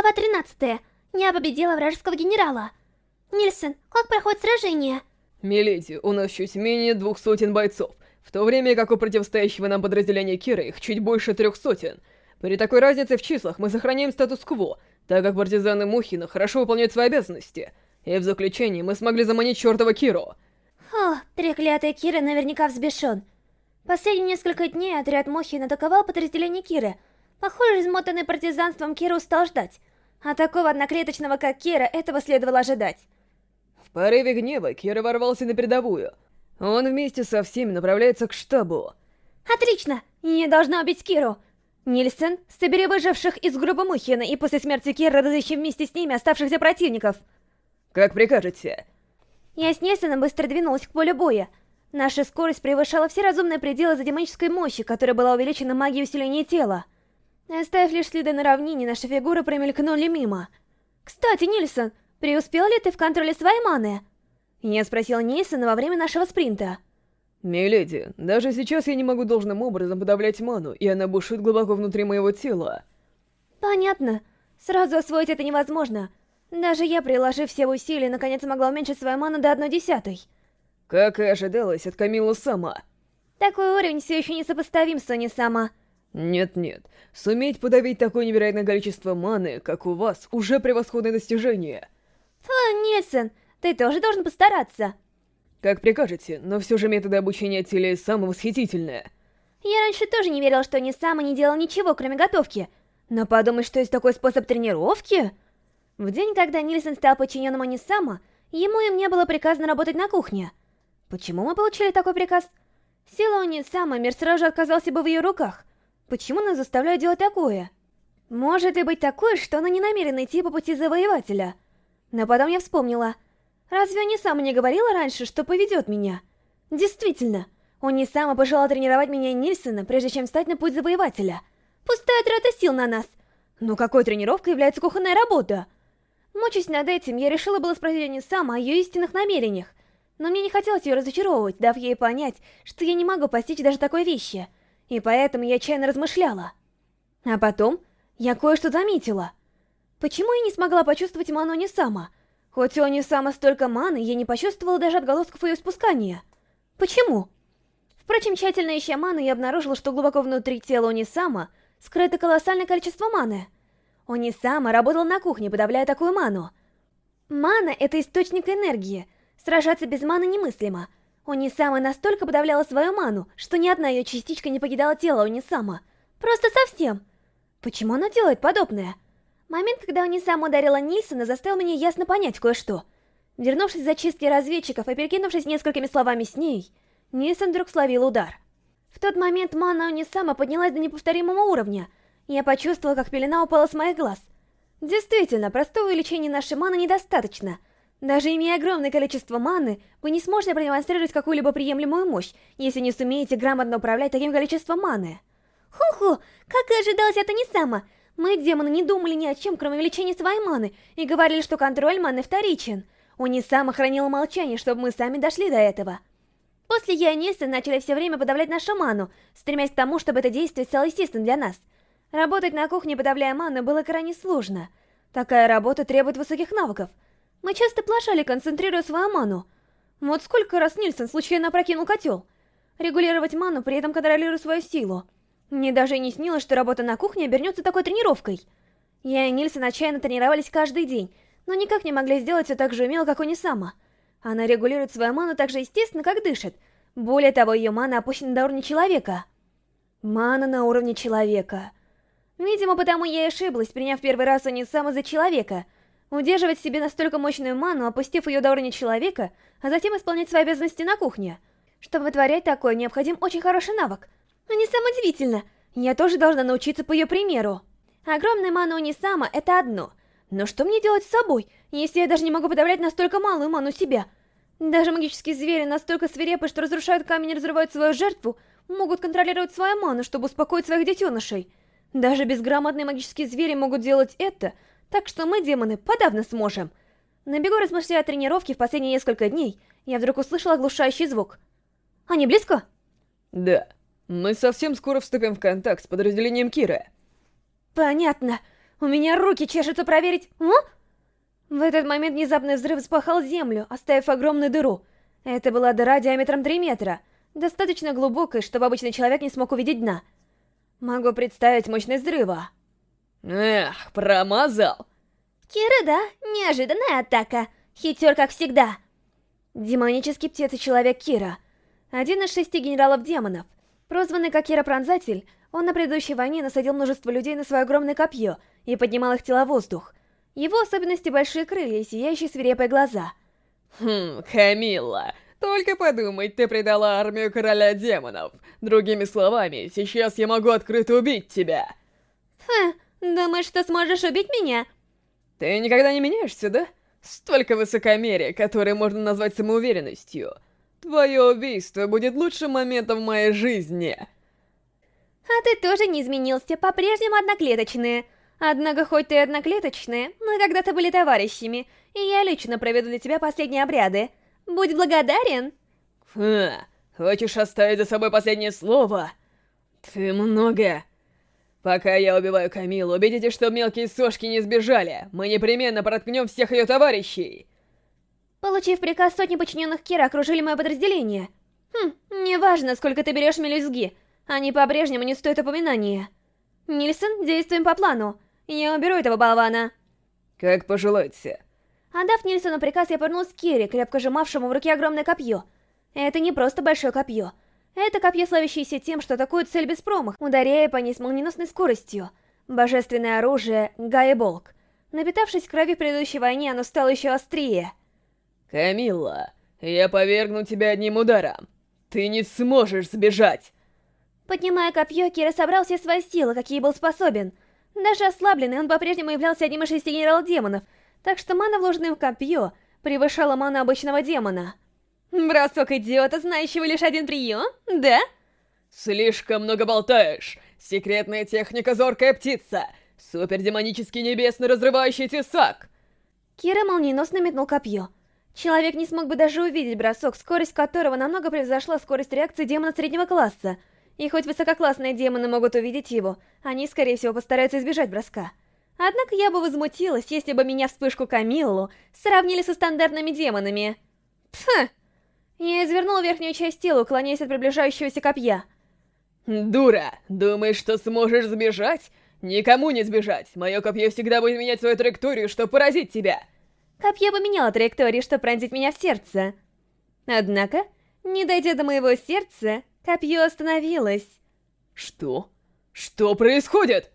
Глава 13. Я победила вражеского генерала. Нильсон, как проходит сражение? Миледи, у нас чуть менее двух сотен бойцов, в то время как у противостоящего нам подразделения Кира их чуть больше трех сотен. При такой разнице в числах мы сохраняем статус-кво, так как партизаны Мухина хорошо выполняют свои обязанности. И в заключении мы смогли заманить чертова Киру. О, треклятый Кира наверняка взбешен. Последние несколько дней отряд Мухина атаковал подразделение Киры. Похоже, измотанный партизанством Кира устал ждать. А такого одноклеточного, как Кира, этого следовало ожидать. В порыве гнева Кира ворвался на передовую. Он вместе со всеми направляется к штабу. Отлично! Я должна убить Киру. Нильсон, собери выживших из группы Мухина и после смерти Кира разыщи вместе с ними оставшихся противников. Как прикажете. Я с Нильсоном быстро двинулась к полю боя. Наша скорость превышала все разумные пределы за демонической мощи, которая была увеличена магией усиления тела. Оставив лишь следы на равнине, наши фигуры промелькнули мимо. «Кстати, Нильсон, преуспел ли ты в контроле своей маны?» Я спросила Нильсона во время нашего спринта. «Миледи, даже сейчас я не могу должным образом подавлять ману, и она бушует глубоко внутри моего тела». «Понятно. Сразу освоить это невозможно. Даже я, приложив все усилия, наконец смогла уменьшить свою ману до одной десятой». Как и ожидалось от Камилы Сама. Такой уровень все еще не сопоставим с Сони Сама. Нет-нет, суметь подавить такое невероятное количество маны, как у вас, уже превосходное достижение. Фу, Нильсон, ты тоже должен постараться. Как прикажете, но все же методы обучения Теле самые восхитительные. Я раньше тоже не верила, что ни сам не делал ничего, кроме готовки. Но подумать, что есть такой способ тренировки... В день, когда Нильсон стал подчиненным Анисама, ему и мне было приказано работать на кухне. Почему мы получили такой приказ? Сила Анисама, мир сразу же оказался бы в ее руках. Почему нас заставляют делать такое? Может и быть такое, что она не намерена идти по пути завоевателя. Но потом я вспомнила. Разве он не сам не говорила раньше, что поведет меня? Действительно, он не сам пожелал тренировать меня и Нильсона, прежде чем стать на путь завоевателя. Пустая трата сил на нас. Но какой тренировкой является кухонная работа? Мучаясь над этим, я решила было спросить не сама о ее истинных намерениях. Но мне не хотелось ее разочаровывать, дав ей понять, что я не могу постичь даже такой вещи и поэтому я отчаянно размышляла. А потом я кое-что заметила. Почему я не смогла почувствовать ману не сама? Хоть у не сама столько маны, я не почувствовала даже отголосков ее спускания. Почему? Впрочем, тщательно ища ману, я обнаружила, что глубоко внутри тела Унисама скрыто колоссальное количество маны. Унисама работал на кухне, подавляя такую ману. Мана — это источник энергии. Сражаться без маны немыслимо — Унисама настолько подавляла свою ману, что ни одна ее частичка не покидала тело Унисама. Просто совсем. Почему она делает подобное? Момент, когда Унисама ударила Нильсона, заставил меня ясно понять кое-что. Вернувшись за чистки разведчиков и перекинувшись несколькими словами с ней, Нильсон вдруг словил удар. В тот момент мана Унисама поднялась до неповторимого уровня. Я почувствовала, как пелена упала с моих глаз. Действительно, простого увеличения нашей маны недостаточно — даже имея огромное количество маны, вы не сможете продемонстрировать какую-либо приемлемую мощь, если не сумеете грамотно управлять таким количеством маны. Ху-ху, как и ожидалось, это не само. Мы, демоны, не думали ни о чем, кроме увеличения своей маны, и говорили, что контроль маны вторичен. У Нисама хранила молчание, чтобы мы сами дошли до этого. После я и Ниса начали все время подавлять нашу ману, стремясь к тому, чтобы это действие стало естественным для нас. Работать на кухне, подавляя ману, было крайне сложно. Такая работа требует высоких навыков — мы часто плашали, концентрируя свою ману. Вот сколько раз Нильсон случайно опрокинул котел. Регулировать ману, при этом контролируя свою силу. Мне даже и не снилось, что работа на кухне обернется такой тренировкой. Я и Нильсон отчаянно тренировались каждый день, но никак не могли сделать все так же умело, как у сама. Она регулирует свою ману так же естественно, как дышит. Более того, ее мана опущена до уровня человека. Мана на уровне человека. Видимо, потому я и ошиблась, приняв первый раз у Нисама за человека — Удерживать себе настолько мощную ману, опустив ее до уровня человека, а затем исполнять свои обязанности на кухне. Чтобы вытворять такое, необходим очень хороший навык. Но не самое удивительно, я тоже должна научиться по ее примеру. Огромная мана у Нисама — это одно. Но что мне делать с собой, если я даже не могу подавлять настолько малую ману себя? Даже магические звери настолько свирепы, что разрушают камень и разрывают свою жертву, могут контролировать свою ману, чтобы успокоить своих детенышей. Даже безграмотные магические звери могут делать это — так что мы, демоны, подавно сможем. На бегу размышляя о тренировке в последние несколько дней, я вдруг услышала оглушающий звук. Они близко? Да. Мы совсем скоро вступим в контакт с подразделением Кира. Понятно. У меня руки чешутся проверить... О? В этот момент внезапный взрыв спахал землю, оставив огромную дыру. Это была дыра диаметром 3 метра, достаточно глубокой, чтобы обычный человек не смог увидеть дна. Могу представить мощность взрыва. Эх, промазал. Кира, да, неожиданная атака. Хитер, как всегда. Демонический птица человек Кира. Один из шести генералов демонов. Прозванный как Кира Пронзатель, он на предыдущей войне насадил множество людей на свое огромное копье и поднимал их тела в воздух. Его особенности большие крылья и сияющие свирепые глаза. Хм, Камилла, только подумай, ты предала армию короля демонов. Другими словами, сейчас я могу открыто убить тебя. Хм, думаешь, что сможешь убить меня? Ты никогда не меняешься, да? Столько высокомерия, которое можно назвать самоуверенностью. Твое убийство будет лучшим моментом в моей жизни. А ты тоже не изменился, по-прежнему одноклеточные. Однако, хоть ты и одноклеточные, мы когда-то были товарищами, и я лично проведу для тебя последние обряды. Будь благодарен. Ха, хочешь оставить за собой последнее слово? Ты много... Пока я убиваю Камилу, убедитесь, что мелкие сошки не сбежали. Мы непременно проткнем всех ее товарищей. Получив приказ, сотни подчиненных Кира окружили мое подразделение. Хм, неважно, сколько ты берешь мелюзги. Они по-прежнему не стоят упоминания. Нильсон, действуем по плану. Я уберу этого болвана. Как пожелаете. Отдав Нильсону приказ, я повернулась к Кире, крепко сжимавшему в руке огромное копье. Это не просто большое копье. Это копье, славящееся тем, что атакует цель без промах, ударяя по ней с молниеносной скоростью. Божественное оружие Гайболк. Напитавшись крови в предыдущей войне, оно стало еще острее. Камилла, я повергну тебя одним ударом. Ты не сможешь сбежать. Поднимая копье, Кира собрал все свои силы, какие был способен. Даже ослабленный, он по-прежнему являлся одним из шести генерал-демонов, так что мана, вложенная в копье, превышала ману обычного демона. Бросок идиота, знающего лишь один прием, да? Слишком много болтаешь. Секретная техника Зоркая Птица. Супердемонический небесный разрывающий тесак. Кира молниеносно метнул копье. Человек не смог бы даже увидеть бросок, скорость которого намного превзошла скорость реакции демона среднего класса. И хоть высококлассные демоны могут увидеть его, они, скорее всего, постараются избежать броска. Однако я бы возмутилась, если бы меня вспышку Камиллу сравнили со стандартными демонами. Пф! Я извернула верхнюю часть тела, уклоняясь от приближающегося копья. Дура! Думаешь, что сможешь сбежать? Никому не сбежать! Мое копье всегда будет менять свою траекторию, чтобы поразить тебя! Копье поменяло траекторию, чтобы пронзить меня в сердце. Однако, не дойдя до моего сердца, копье остановилось. Что? Что происходит?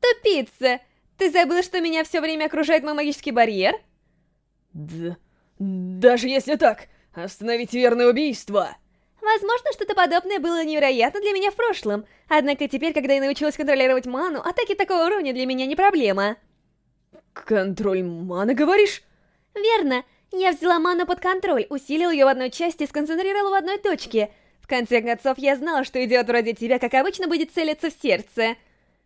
Тупица! Ты забыл, что меня все время окружает мой магический барьер? Да... Даже если так, Остановить верное убийство! Возможно, что-то подобное было невероятно для меня в прошлом, однако теперь, когда я научилась контролировать ману, атаки такого уровня для меня не проблема. Контроль маны, говоришь? Верно. Я взяла ману под контроль, усилила ее в одной части и сконцентрировала в одной точке. В конце концов, я знала, что идиот вроде тебя, как обычно, будет целиться в сердце.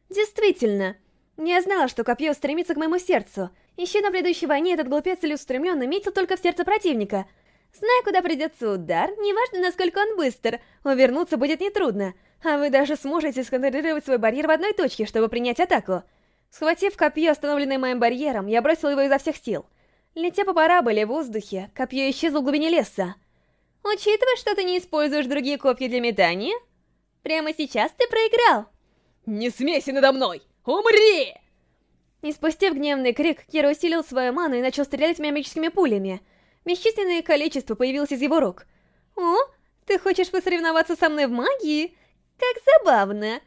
Действительно. Я знала, что копье стремится к моему сердцу. Еще на предыдущей войне этот глупец целеустремленно метил только в сердце противника — Зная, куда придется удар, неважно, насколько он быстр, увернуться будет нетрудно, а вы даже сможете сконцентрировать свой барьер в одной точке, чтобы принять атаку. Схватив копье, остановленное моим барьером, я бросил его изо всех сил. Летя по параболе в воздухе, копье исчезло в глубине леса. Учитывая, что ты не используешь другие копья для метания, прямо сейчас ты проиграл. Не смейся надо мной! Умри! И спустив гневный крик, Кира усилил свою ману и начал стрелять магическими пулями. Бесчисленное количество появилось из его рук. «О, ты хочешь посоревноваться со мной в магии? Как забавно!»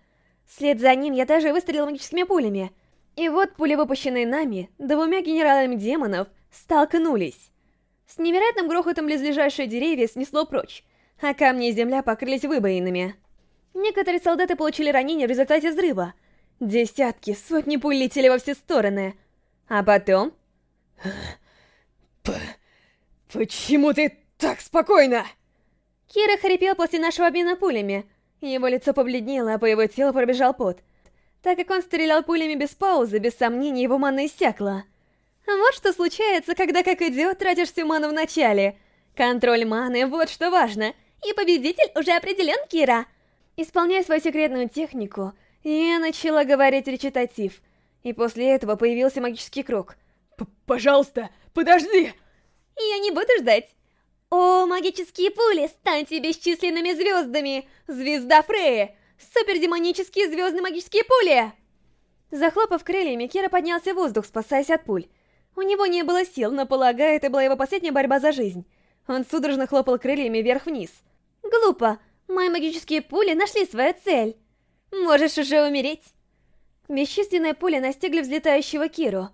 Вслед за ним я даже выстрелил магическими пулями. И вот пули, выпущенные нами, двумя генералами демонов, столкнулись. С невероятным грохотом близлежащие деревья снесло прочь, а камни и земля покрылись выбоинами. Некоторые солдаты получили ранения в результате взрыва. Десятки, сотни пуль летели во все стороны. А потом... Почему ты так спокойно? Кира хрипел после нашего обмена пулями. Его лицо побледнело, а по его телу пробежал пот. Так как он стрелял пулями без паузы, без сомнений его мана иссякла. Вот что случается, когда как идиот тратишь всю ману в начале. Контроль маны, вот что важно. И победитель уже определен, Кира. Исполняя свою секретную технику, я начала говорить речитатив. И после этого появился магический круг. П «Пожалуйста, подожди!» Я не буду ждать. О, магические пули, станьте бесчисленными звездами! Звезда Фреи! Супердемонические звездные магические пули! Захлопав крыльями, Кира поднялся в воздух, спасаясь от пуль. У него не было сил, но, полагаю, это была его последняя борьба за жизнь. Он судорожно хлопал крыльями вверх-вниз. Глупо. Мои магические пули нашли свою цель. Можешь уже умереть. Бесчисленные пули настигли взлетающего Киру.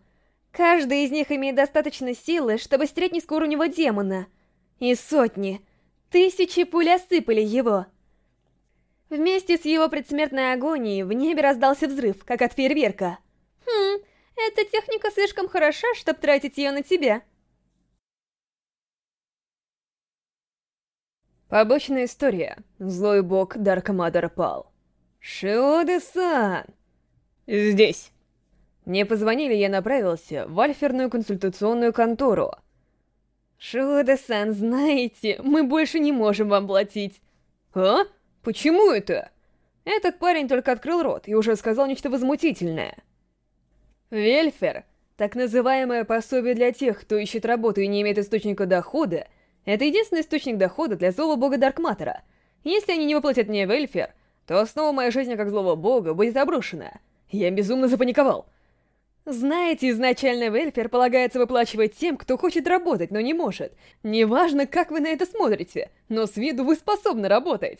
Каждая из них имеет достаточно силы, чтобы стереть низкоуровневого демона. И сотни, тысячи пуль осыпали его. Вместе с его предсмертной агонией в небе раздался взрыв, как от фейерверка. Хм, эта техника слишком хороша, чтобы тратить ее на тебя. Побочная история. Злой бог Дарка Мадара пал. Шиоде-сан! Здесь. Мне позвонили, я направился в альферную консультационную контору. Шиоде-сан, знаете, мы больше не можем вам платить. А? Почему это? Этот парень только открыл рот и уже сказал нечто возмутительное. Вельфер, так называемое пособие для тех, кто ищет работу и не имеет источника дохода, это единственный источник дохода для злого бога Даркматера. Если они не выплатят мне Вельфер, то основа моей жизни как злого бога будет обрушена. Я безумно запаниковал. Знаете, изначально Вельфер полагается выплачивать тем, кто хочет работать, но не может. Неважно, как вы на это смотрите, но с виду вы способны работать.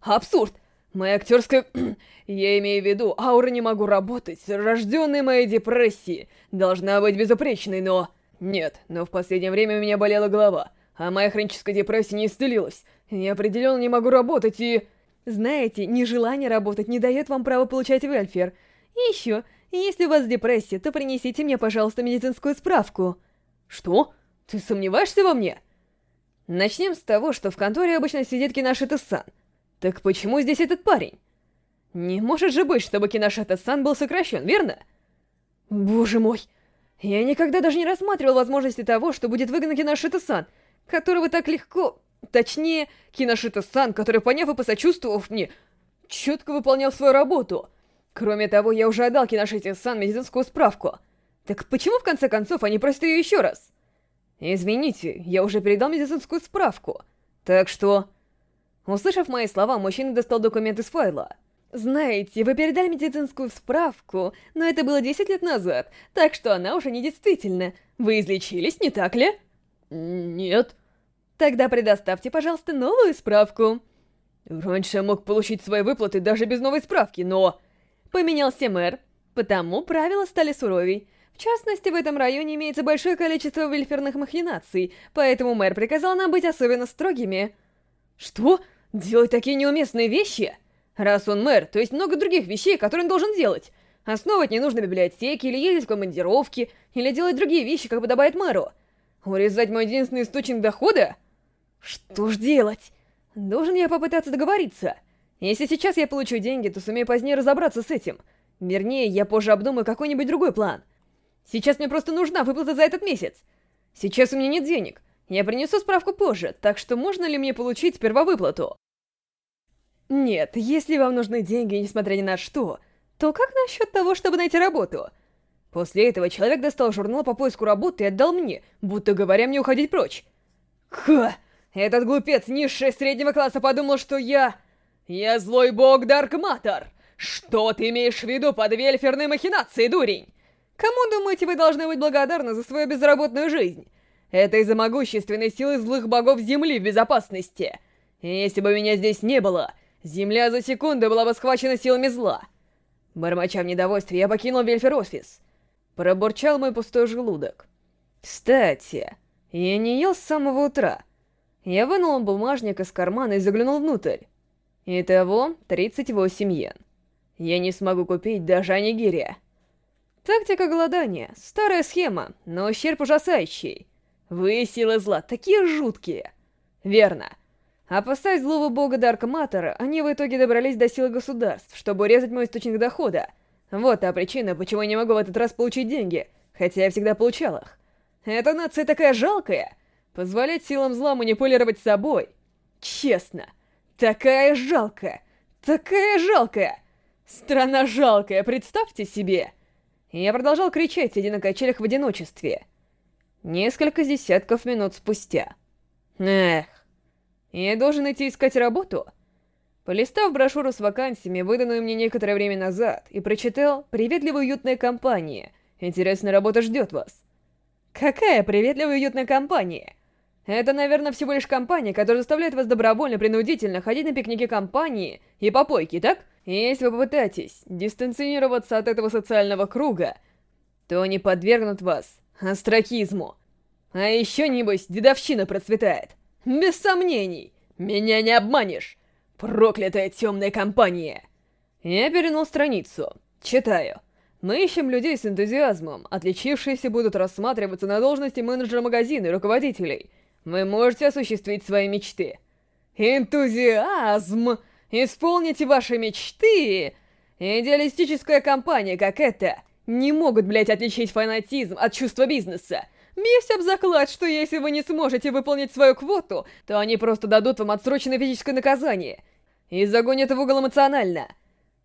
Абсурд! Моя актерская... Я имею в виду, аура не могу работать, рожденная моей депрессией. Должна быть безупречной, но... Нет, но в последнее время у меня болела голова, а моя хроническая депрессия не исцелилась. Я определенно не могу работать и... Знаете, нежелание работать не дает вам права получать вельфер. И еще, если у вас депрессия, то принесите мне, пожалуйста, медицинскую справку. Что? Ты сомневаешься во мне? Начнем с того, что в конторе обычно сидит Кинашита-сан. Так почему здесь этот парень? Не может же быть, чтобы Кинашита-сан был сокращен, верно? Боже мой! Я никогда даже не рассматривал возможности того, что будет выгнан Кинашита-сан, которого так легко... Точнее, Киношита-сан, который, поняв и посочувствовав мне, четко выполнял свою работу. Кроме того, я уже отдал Киношите-сан медицинскую справку. Так почему, в конце концов, они просят ее еще раз? Извините, я уже передал медицинскую справку. Так что... Услышав мои слова, мужчина достал документ из файла. Знаете, вы передали медицинскую справку, но это было 10 лет назад, так что она уже не действительна. Вы излечились, не так ли? Нет. Тогда предоставьте, пожалуйста, новую справку. Раньше я мог получить свои выплаты даже без новой справки, но... Поменялся мэр, потому правила стали суровей. В частности, в этом районе имеется большое количество вельферных махинаций, поэтому мэр приказал нам быть особенно строгими. Что? Делать такие неуместные вещи? Раз он мэр, то есть много других вещей, которые он должен делать. Основывать ненужные библиотеки, или ездить в командировки, или делать другие вещи, как подобает мэру. Урезать мой единственный источник дохода? Что ж делать? Должен я попытаться договориться. Если сейчас я получу деньги, то сумею позднее разобраться с этим. Вернее, я позже обдумаю какой-нибудь другой план. Сейчас мне просто нужна выплата за этот месяц. Сейчас у меня нет денег. Я принесу справку позже, так что можно ли мне получить сперва? Нет, если вам нужны деньги, несмотря ни на что, то как насчет того, чтобы найти работу? После этого человек достал журнал по поиску работы и отдал мне, будто говоря мне уходить прочь. Ха! Этот глупец низшего среднего класса подумал, что я... Я злой бог Даркматор! Что ты имеешь в виду под вельферной махинацией, дурень? Кому, думаете, вы должны быть благодарны за свою безработную жизнь? Это из-за могущественной силы злых богов Земли в безопасности. Если бы меня здесь не было, Земля за секунду была бы схвачена силами зла. Бормоча в недовольстве, я покинул Вельфер-офис. Пробурчал мой пустой желудок. Кстати, я не ел с самого утра. Я вынул бумажник из кармана и заглянул внутрь. Итого 38 йен. Я не смогу купить даже анигири. Тактика голодания. Старая схема, но ущерб ужасающий. Вы, силы зла, такие жуткие. Верно. Опасаясь злого бога Дарка Матера, они в итоге добрались до силы государств, чтобы урезать мой источник дохода. Вот та причина, почему я не могу в этот раз получить деньги, хотя я всегда получал их. Эта нация такая жалкая. Позволять силам зла манипулировать собой. Честно. Такая жалкая. Такая жалкая. Страна жалкая, представьте себе. Я продолжал кричать, сидя на качелях в одиночестве. Несколько десятков минут спустя. Эх, я должен идти искать работу? Полистав брошюру с вакансиями, выданную мне некоторое время назад, и прочитал «Приветливая уютная компания. Интересная работа ждет вас». Какая приветливая уютная компания? Это, наверное, всего лишь компания, которая заставляет вас добровольно-принудительно ходить на пикники компании и попойки, так? Если вы попытаетесь дистанционироваться от этого социального круга, то они подвергнут вас остракизму. А еще, небось, дедовщина процветает. Без сомнений, меня не обманешь. Проклятая темная компания. Я перенул страницу. Читаю. Мы ищем людей с энтузиазмом. Отличившиеся будут рассматриваться на должности менеджера магазина и руководителей. Вы можете осуществить свои мечты. Энтузиазм! Исполните ваши мечты! Идеалистическая компания, как эта, не могут, блять, отличить фанатизм от чувства бизнеса. Бьюсь об заклад, что если вы не сможете выполнить свою квоту, то они просто дадут вам отсроченное физическое наказание и загонят в угол эмоционально.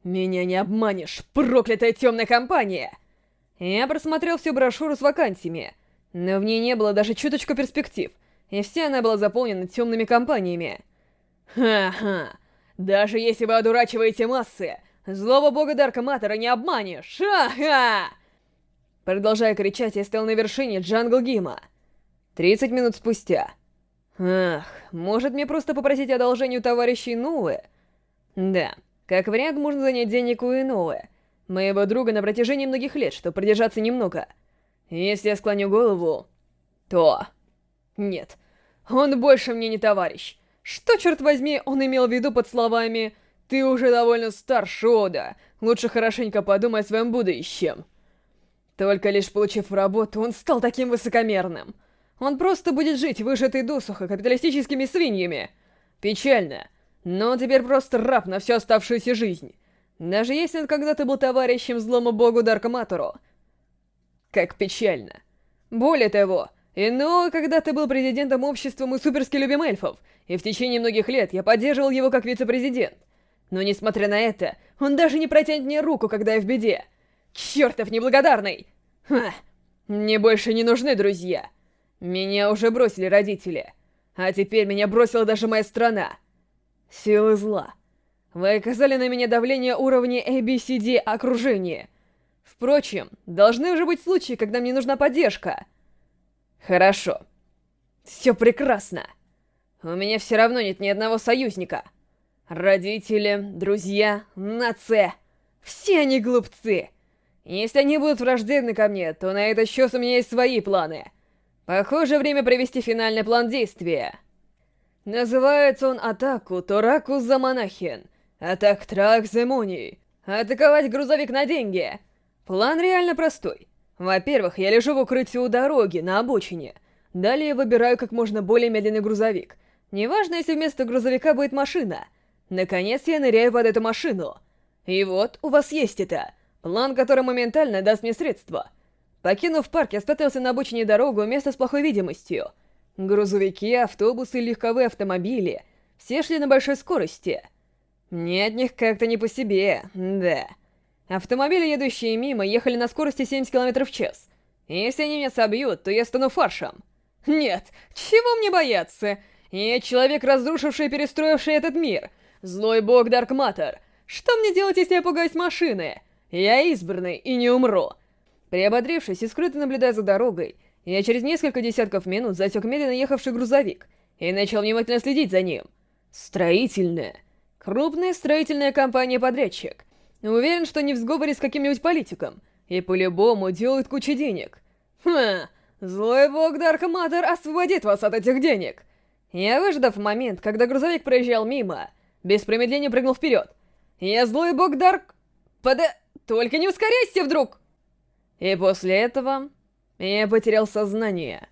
Меня не обманешь, проклятая темная компания! Я просмотрел всю брошюру с вакансиями, но в ней не было даже чуточку перспектив, и вся она была заполнена темными компаниями. Ха-ха, даже если вы одурачиваете массы, злого бога Дарка Матера не обманешь! Ха-ха! Продолжая кричать, я стоял на вершине jungle gym а. 30 минут спустя. Ах, может мне просто попросить одолжение у товарищей Ноуэ? Да, как вариант можно занять денег у Иноуэ, моего друга на протяжении многих лет, чтобы продержаться немного. Если я склоню голову, то... Нет, он больше мне не товарищ. Что, черт возьми, он имел в виду под словами «Ты уже довольно стар, Шода, лучше хорошенько подумай о своем будущем». Только лишь получив работу, он стал таким высокомерным. Он просто будет жить выжатой досуха капиталистическими свиньями. Печально, но он теперь просто раб на всю оставшуюся жизнь. Даже если он когда-то был товарищем злому богу Даркоматору. Как печально. Более того, Ино когда-то был президентом общества «Мы суперски любим эльфов», и в течение многих лет я поддерживал его как вице-президент. Но несмотря на это, он даже не протянет мне руку, когда я в беде. Чертов неблагодарный! Ха, мне больше не нужны друзья. Меня уже бросили родители. А теперь меня бросила даже моя страна. Силы зла. Вы оказали на меня давление уровня ABCD окружения. Впрочем, должны уже быть случаи, когда мне нужна поддержка. Хорошо. Все прекрасно. У меня все равно нет ни одного союзника. Родители, друзья, нация. Все они глупцы. Если они будут враждебны ко мне, то на этот счет у меня есть свои планы. Похоже, время провести финальный план действия. Называется он «Атаку Тораку за монахин». Атак Трак Земуни. Атаковать грузовик на деньги. План реально простой. Во-первых, я лежу в укрытии у дороги, на обочине. Далее выбираю как можно более медленный грузовик. Неважно, если вместо грузовика будет машина. Наконец я ныряю под эту машину. И вот, у вас есть это. План, который моментально даст мне средства. Покинув парк, я спрятался на обочине дорогу место с плохой видимостью. Грузовики, автобусы, легковые автомобили — все шли на большой скорости. Мне от них как-то не по себе, да. Автомобили, едущие мимо, ехали на скорости 70 км в час. Если они меня собьют, то я стану фаршем. Нет, чего мне бояться? Я человек, разрушивший и перестроивший этот мир. Злой бог Даркматор. Что мне делать, если я пугаюсь машины? Я избранный и не умру. Приободрившись и скрыто наблюдая за дорогой, я через несколько десятков минут засек медленно ехавший грузовик и начал внимательно следить за ним. Строительная. Крупная строительная компания-подрядчик. Уверен, что не в сговоре с каким-нибудь политиком. И по-любому делают кучу денег. Ха, злой бог Даркматер освободит вас от этих денег. Я, выждав момент, когда грузовик проезжал мимо, без промедления прыгнул вперед. Я злой бог Дарк... Пода... Только не ускоряйся вдруг! И после этого я потерял сознание.